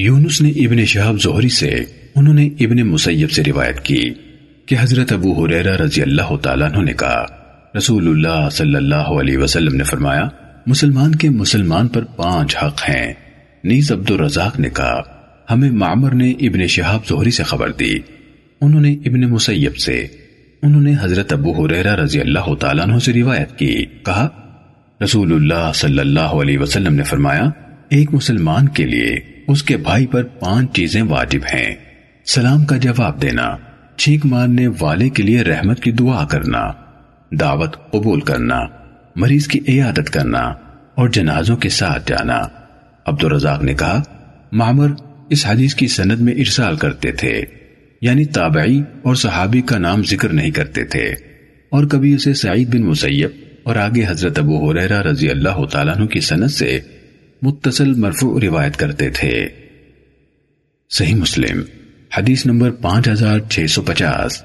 یونس نے ابن شہاب زہری سے، انہوں نے ابن مسیب سے روایت کی کہ حضرت ابو حریرہ رضی اللہ تعالیٰ عنہ نے کہا، رسول اللہ صلی اللہ علیہ وسلم نے فرمایا، مسلمان کے مسلمان پر پانچ حق ہیں۔ نیز عبد الرزاق نے کہا، ہمیں معمر نے ابن شہاب زہری سے خبر دی۔ انہوں نے ابن مسیب سے، انہوں نے حضرت ابو حریرہ رضی اللہ تعالیٰ عنہ سے روایت کی۔ کہا، رسول اللہ صلی اللہ علیہ وسلم نے فرمایا ایک مسلمان کے لیے اس کے بھائی پر پانچ چیزیں واجب ہیں۔ سلام کا جواب دینا، چھینک مارنے والے کے لیے رحمت کی دعا کرنا، دعوت قبول کرنا، مریض کی عیادت کرنا اور جنازوں کے ساتھ جانا۔ عبد الرزاق نے کہا، معمر اس حدیث کی سند میں ارسال کرتے تھے یعنی تابعی اور صحابی کا نام ذکر نہیں کرتے تھے۔ اور کبھی اسے سعید بن مسیب اور آگے حضرت ابو حریرہ رضی اللہ تعالیٰ کی سند سے متصل مرفوع روایت کرتے تھے۔ صحیح مسلم حدیث نمبر پانچ ہزار چھ سو پچاس۔